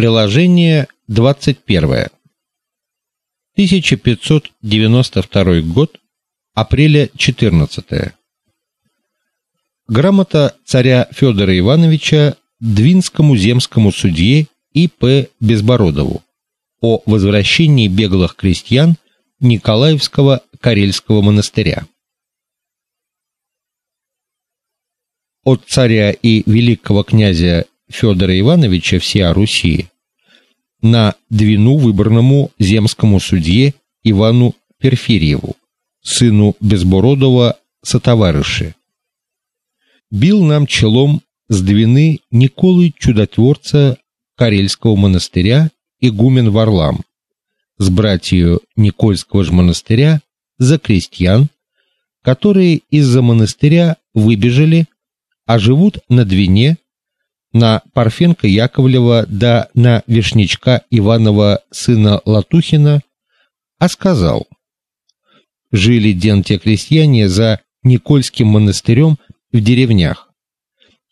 Приложение 21. 1592 год, апреля 14. Грамота царя Федора Ивановича Двинскому земскому судье И.П. Безбородову о возвращении беглых крестьян Николаевского Карельского монастыря. От царя и великого князя Федора Ивановича всея Руси на Двину выборному земскому судье Ивану Перфирьеву, сыну Безбородова сотоварища. Бил нам челом с Двины Николы Чудотворца Карельского монастыря игумен Варлам, с братью Никольского же монастыря за крестьян, которые из-за монастыря выбежали, а живут на Двине, на Парфенко Яковлева да на Вишнячка Иванова сына Латухина, а сказал: Жили ден те крестьяне за Никольским монастырем в деревнях.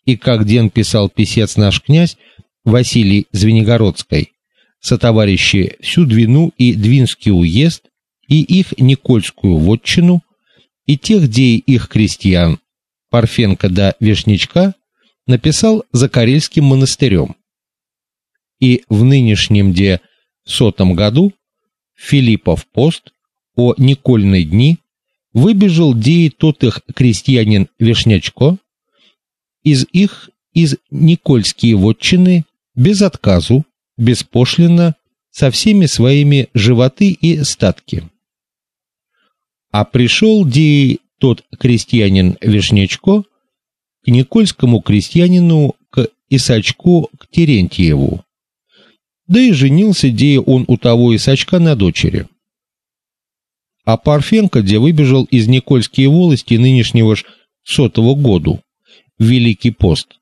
И как ден писал писец наш князь Василий Звенигородский, сотоварищи всю Двину и Двинский уезд, и их Никольскую вотчину, и тех, где их крестьян, Парфенко да Вишнячка, написал за Карельским монастырем. И в нынешнем де сотом году Филиппов пост о Никольной дни выбежал деи тот их крестьянин Вишнячко из их из Никольские вотчины без отказу беспошлино со всеми своими животы и статки. А пришел ди тот крестьянин Вишнячко никольскому крестьянину к Исачку к Терентьеву. Да и женился ди он у того Исачка на дочери. А Парфенко, где выбежал из Никольские волости нынешнего ж сотого году, Великий пост,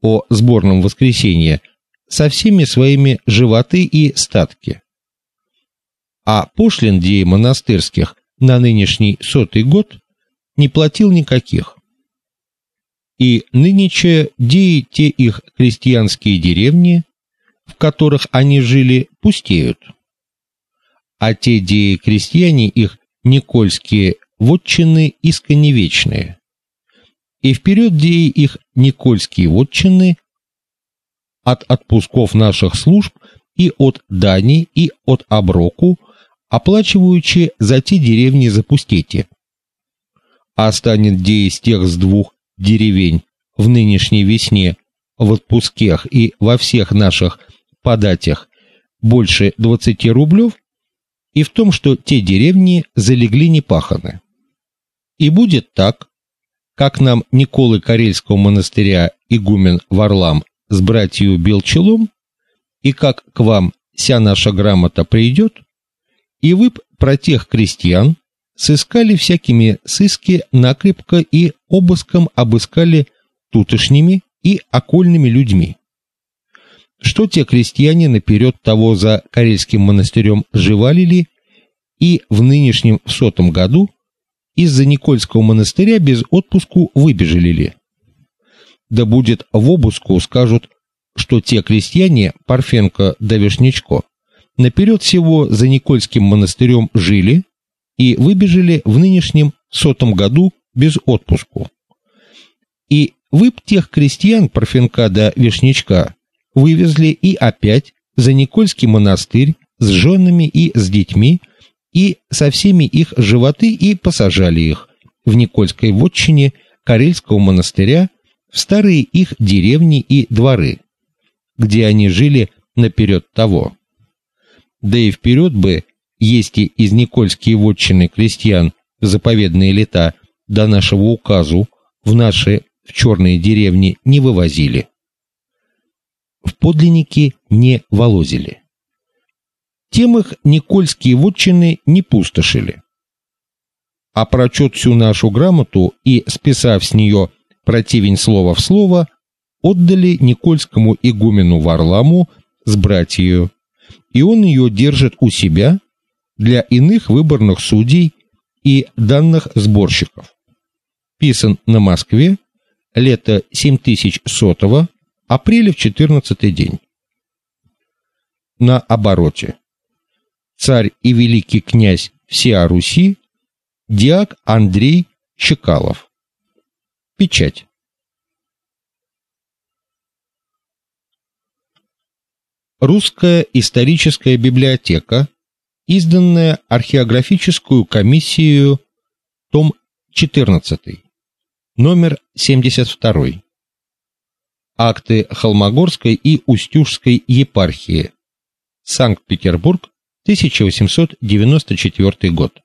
о сборном воскресенье, со всеми своими животы и статки. А пошлин дей монастырских на нынешний сотый год не платил никаких. И нынече деи те их крестьянские деревни, в которых они жили, пустеют. А те деи крестьяне их никольские вотчины исконе вечные. И вперед деи их никольские вотчины от отпусков наших служб и от дани, и от оброку, оплачиваючи за те деревни запустите. А станет где из тех с двух деревень в нынешней весне в отпусках и во всех наших податях больше 20 рублев, и в том, что те деревни залегли непаханы. И будет так, как нам Николы Карельского монастыря игумен Варлам с братью Белчелом, и как к вам вся наша грамота придет, и вы про тех крестьян сыскали всякими сыски накрепко и обыском обыскали тутошними и окольными людьми. Что те крестьяне наперед того за Карельским монастырем живали ли, и в нынешнем сотом году из-за Никольского монастыря без отпуску выбежали ли да будет в обыску, скажут, что те крестьяне Парфенко да Вишнячко наперед всего за Никольским монастырем жили и выбежали в нынешнем сотом году без отпуску. И вы тех крестьян Парфенка да Вишнячка вывезли и опять за Никольский монастырь с женами и с детьми и со всеми их животы и посажали их в Никольской вотчине Карельского монастыря в старые их деревни и дворы, где они жили наперед того. Да и вперед бы, есть из Никольские вотчины крестьян в заповедные лета до нашего указу в наши в черные деревни не вывозили. В подлинники не волозили. Тем их Никольские вотчины не пустошили. А прочет всю нашу грамоту и списав с нее противень слова в слово, отдали Никольскому игумену Варламу с братьею, и он ее держит у себя для иных выборных судей и данных сборщиков. Писан на Москве, лето 7100 апреля в 14 день. на обороте. Царь и великий князь всея Руси диак Андрей Чекалов. Печать. Русская историческая библиотека, изданная археографическую комиссию, том 14, номер 72. Акты Холмогорской и Устюжской епархии. Санкт-Петербург, 1894 год.